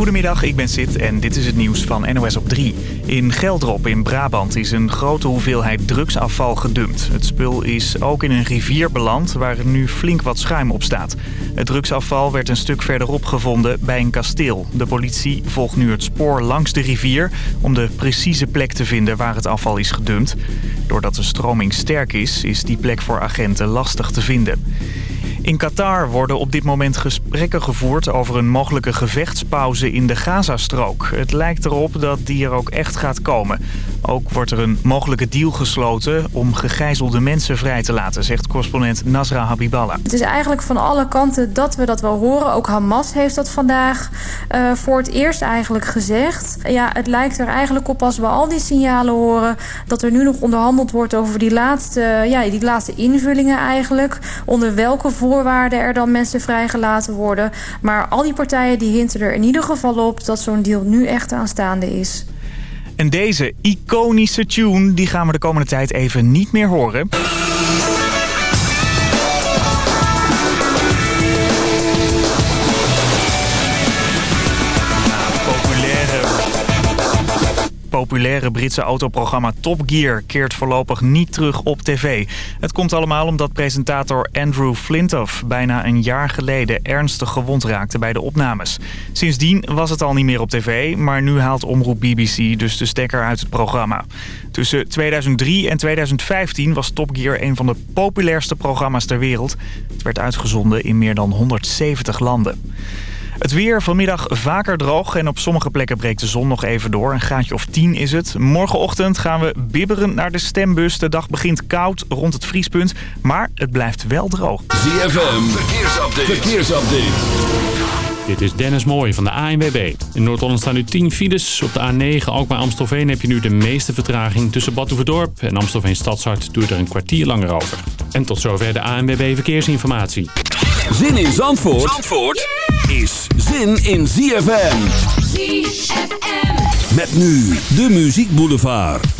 Goedemiddag, ik ben Sid en dit is het nieuws van NOS op 3. In Geldrop in Brabant is een grote hoeveelheid drugsafval gedumpt. Het spul is ook in een rivier beland waar nu flink wat schuim op staat. Het drugsafval werd een stuk verderop gevonden bij een kasteel. De politie volgt nu het spoor langs de rivier om de precieze plek te vinden waar het afval is gedumpt. Doordat de stroming sterk is, is die plek voor agenten lastig te vinden. In Qatar worden op dit moment gesprekken gevoerd over een mogelijke gevechtspauze in de Gazastrook. Het lijkt erop dat die er ook echt gaat komen. Ook wordt er een mogelijke deal gesloten om gegijzelde mensen vrij te laten, zegt correspondent Nasra Habiballah. Het is eigenlijk van alle kanten dat we dat wel horen. Ook Hamas heeft dat vandaag uh, voor het eerst eigenlijk gezegd. Ja, het lijkt er eigenlijk op als we al die signalen horen... dat er nu nog onderhandeld wordt over die laatste, ja, die laatste invullingen eigenlijk. Onder welke voorwaarden er dan mensen vrijgelaten worden. Maar al die partijen die hinten er in ieder geval op... dat zo'n deal nu echt aanstaande is. En deze iconische tune die gaan we de komende tijd even niet meer horen. Populaire Britse autoprogramma Top Gear keert voorlopig niet terug op tv. Het komt allemaal omdat presentator Andrew Flintoff bijna een jaar geleden ernstig gewond raakte bij de opnames. Sindsdien was het al niet meer op tv, maar nu haalt omroep BBC dus de stekker uit het programma. Tussen 2003 en 2015 was Top Gear een van de populairste programma's ter wereld. Het werd uitgezonden in meer dan 170 landen. Het weer vanmiddag vaker droog en op sommige plekken breekt de zon nog even door. Een graadje of 10 is het. Morgenochtend gaan we bibberend naar de stembus. De dag begint koud rond het vriespunt, maar het blijft wel droog. ZFM, verkeersupdate. verkeersupdate. Dit is Dennis Mooij van de ANWB. In Noord-Holland staan nu 10 files. Op de A9 ook bij Amstelveen heb je nu de meeste vertraging. Tussen Badhoevedorp en Amstelveen Stadshart doe je er een kwartier langer over. En tot zover de ANWB Verkeersinformatie. Zin in Zandvoort, Zandvoort is zin in ZFM. ZFM. Met nu de Muziek Boulevard.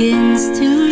begins to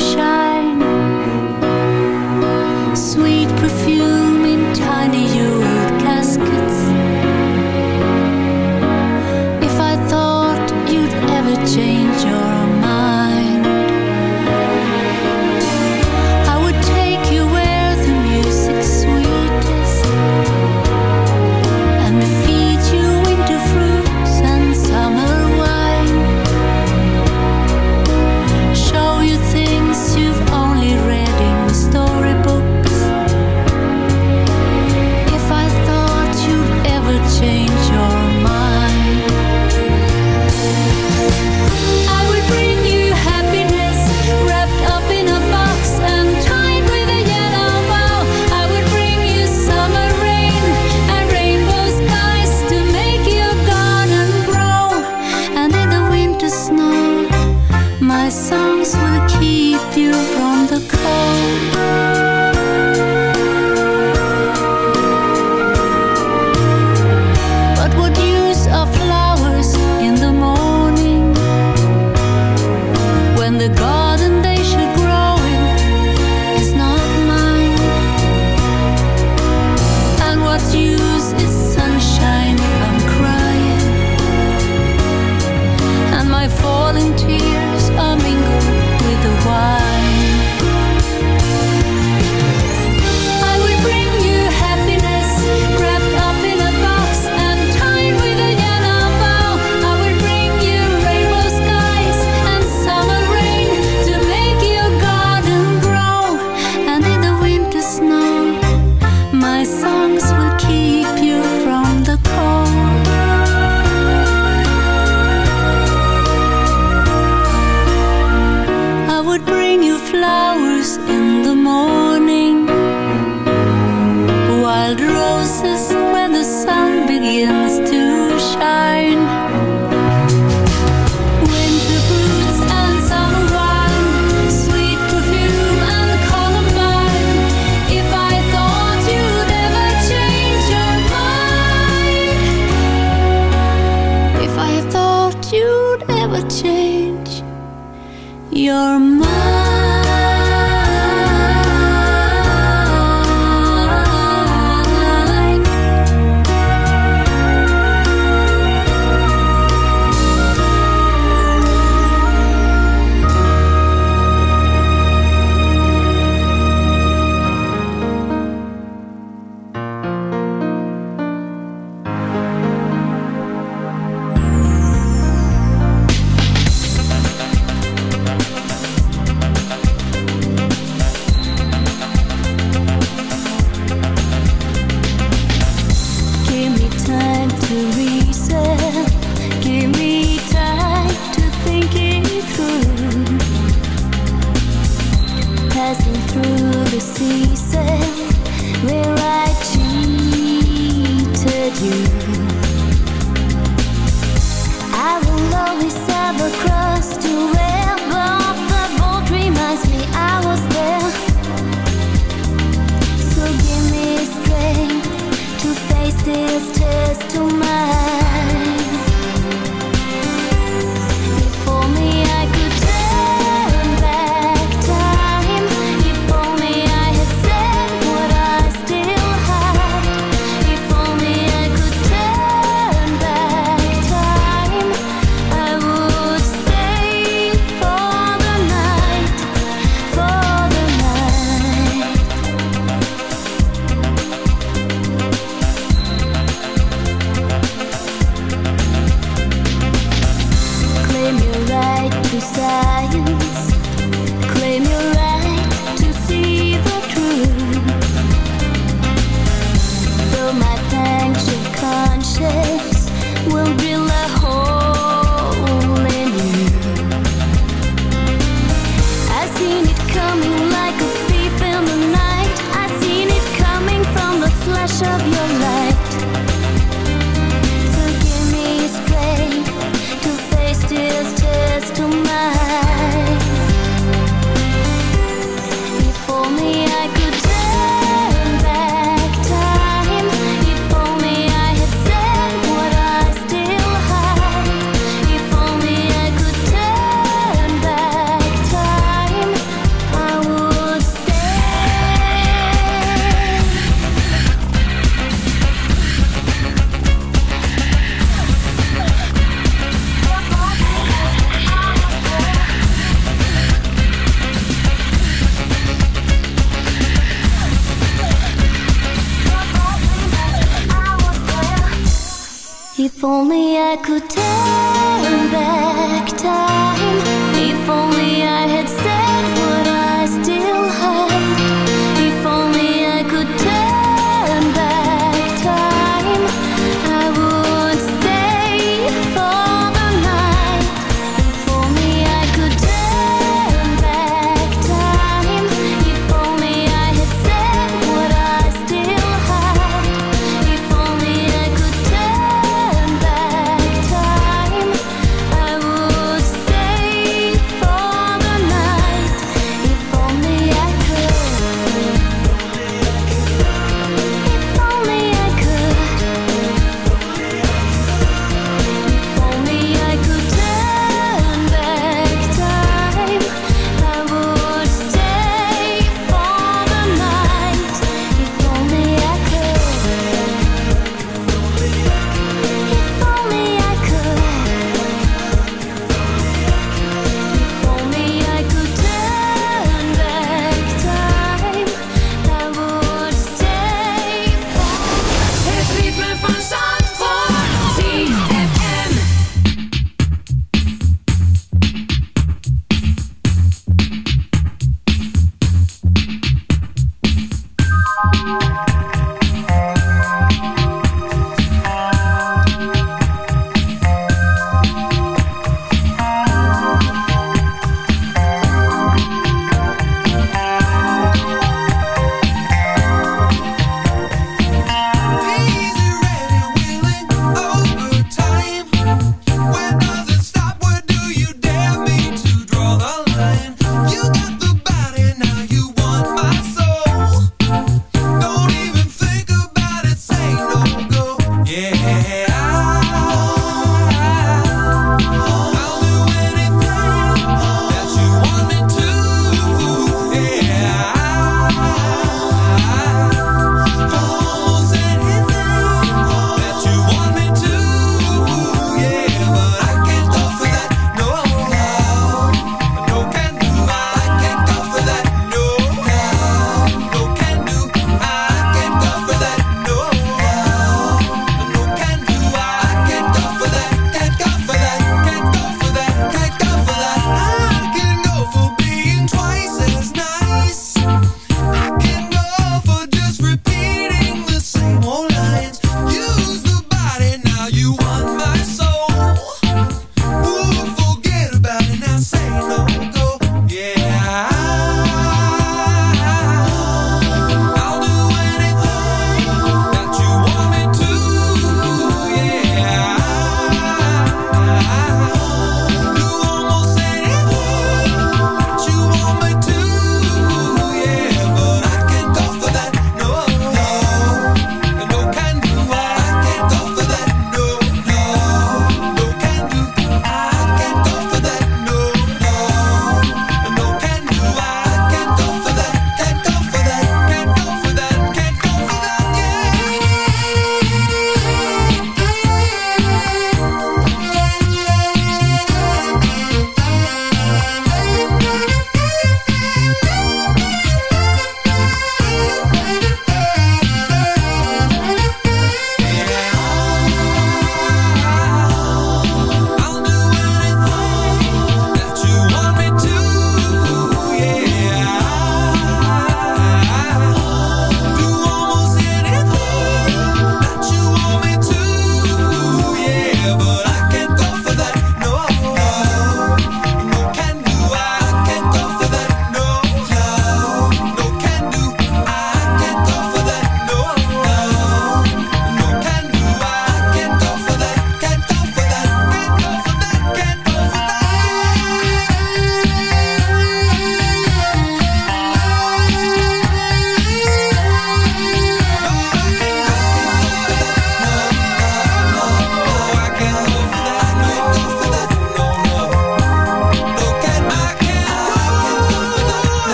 to yeah.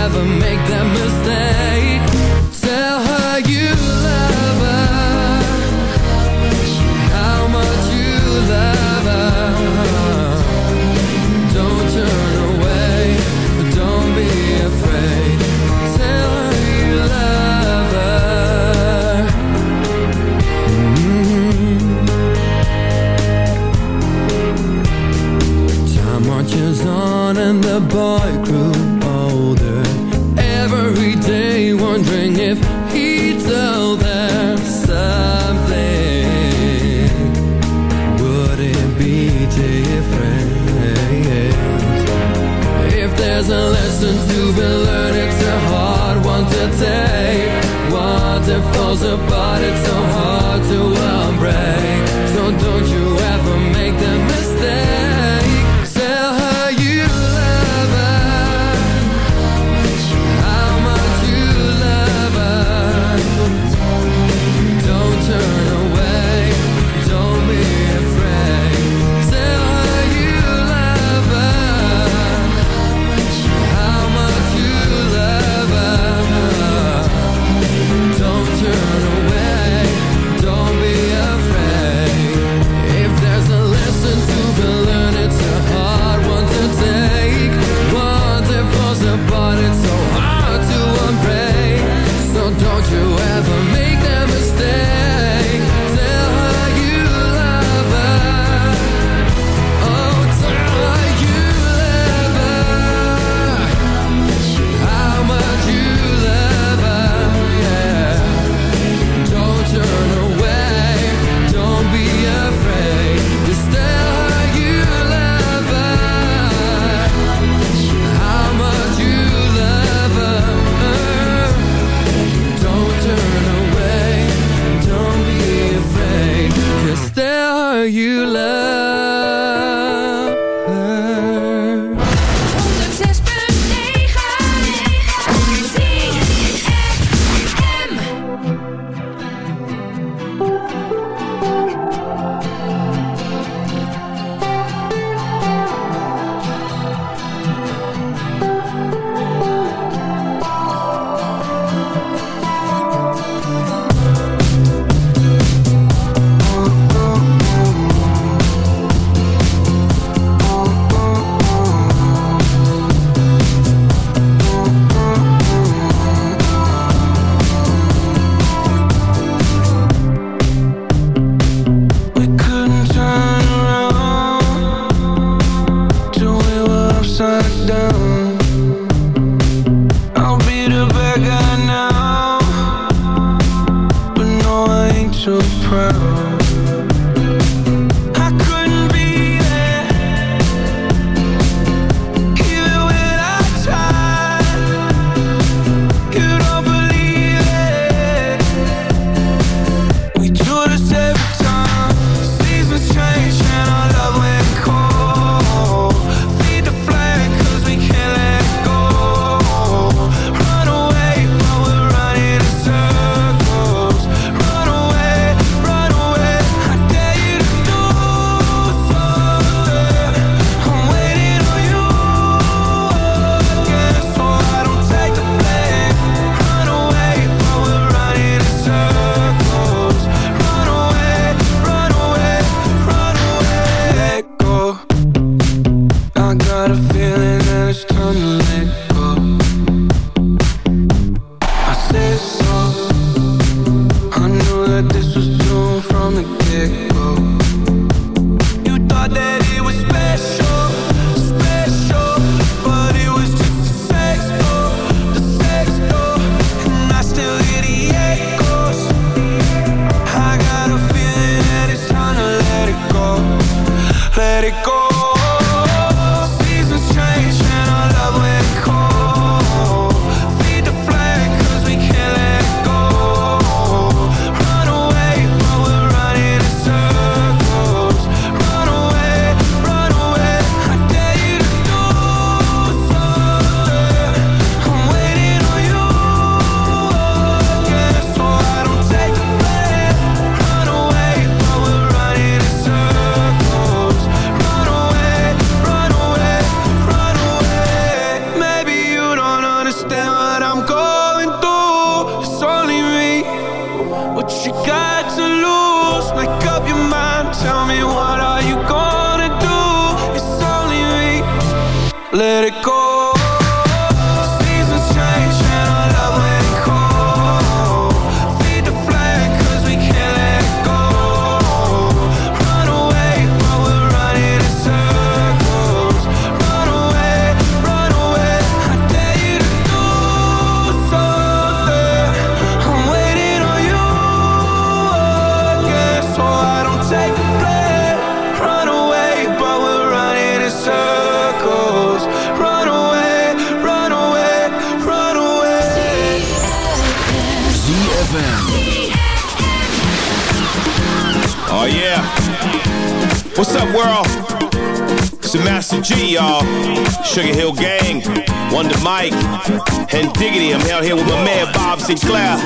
ever make that mistake. Tell her you love her. How much you love her. Don't turn away Don't be afraid. Tell her you love her. Mm -hmm. Time marches on and the boy been learn it's a hard one to take. Once it falls apart it's so hard to embrace. What's up, world? It's the Master Gee, y'all. Sugar Hill Gang, Wonder Mike, and Diggity. I'm out here with my man Bob Sinclar.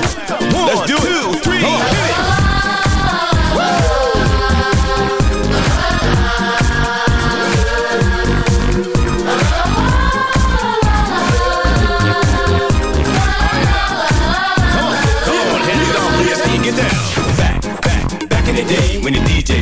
Let's do it. Two, three, hit it. Come on, hands it let's see you get down. Back, back, back in the day when the DJ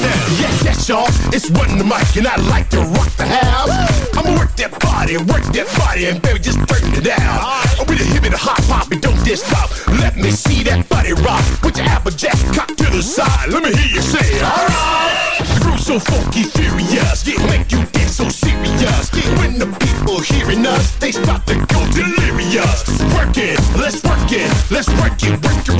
Down. Yes, yes, y'all. It's one the mic, and I like to rock the house. I'ma work that body, work that body, and baby, just turn it down. I'm with the hip and the hot pop, and don't just stop. Let me see that body rock. Put your applejack cock to the side. Let me hear you say, alright. The groove's so funky, furious, yeah, make you dance so serious. Yeah, when the people hearing us, they start to go delirious. Work it, let's work it, let's work it, work it.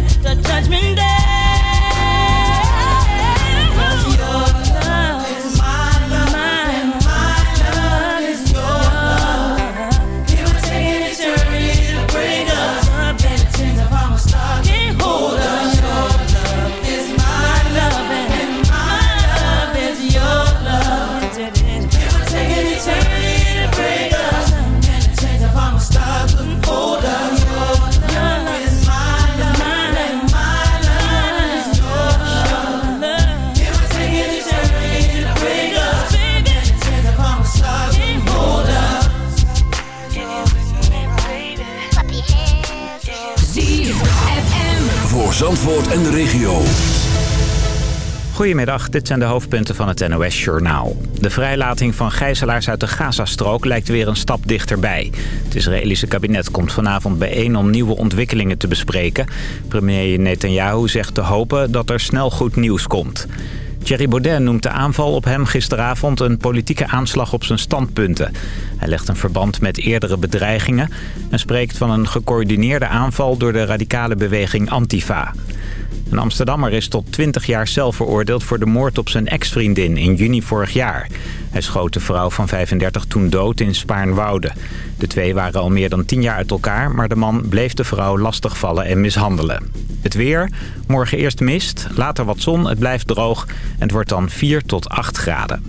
The judgment day. Voor Zandvoort en de regio. Goedemiddag, dit zijn de hoofdpunten van het NOS-journaal. De vrijlating van gijzelaars uit de Gazastrook lijkt weer een stap dichterbij. Het Israëlische kabinet komt vanavond bijeen om nieuwe ontwikkelingen te bespreken. Premier Netanyahu zegt te hopen dat er snel goed nieuws komt. Thierry Baudet noemt de aanval op hem gisteravond een politieke aanslag op zijn standpunten. Hij legt een verband met eerdere bedreigingen... en spreekt van een gecoördineerde aanval door de radicale beweging Antifa. Een Amsterdammer is tot 20 jaar cel veroordeeld voor de moord op zijn ex-vriendin in juni vorig jaar. Hij schoot de vrouw van 35 toen dood in Spaarnwoude. De twee waren al meer dan 10 jaar uit elkaar, maar de man bleef de vrouw lastigvallen en mishandelen. Het weer, morgen eerst mist, later wat zon, het blijft droog en het wordt dan 4 tot 8 graden.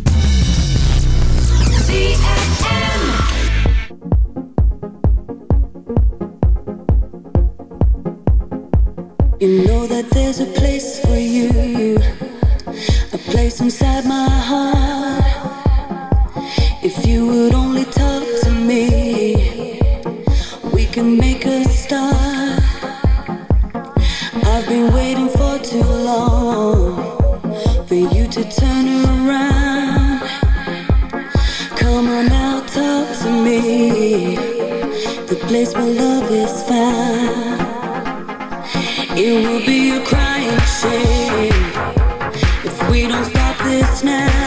You know that there's a place for you, a place inside my heart. If you would only talk to me, we can make a start. waiting for too long for you to turn around. Come on out, talk to me. The place where love is found. It will be a crying shame if we don't stop this now.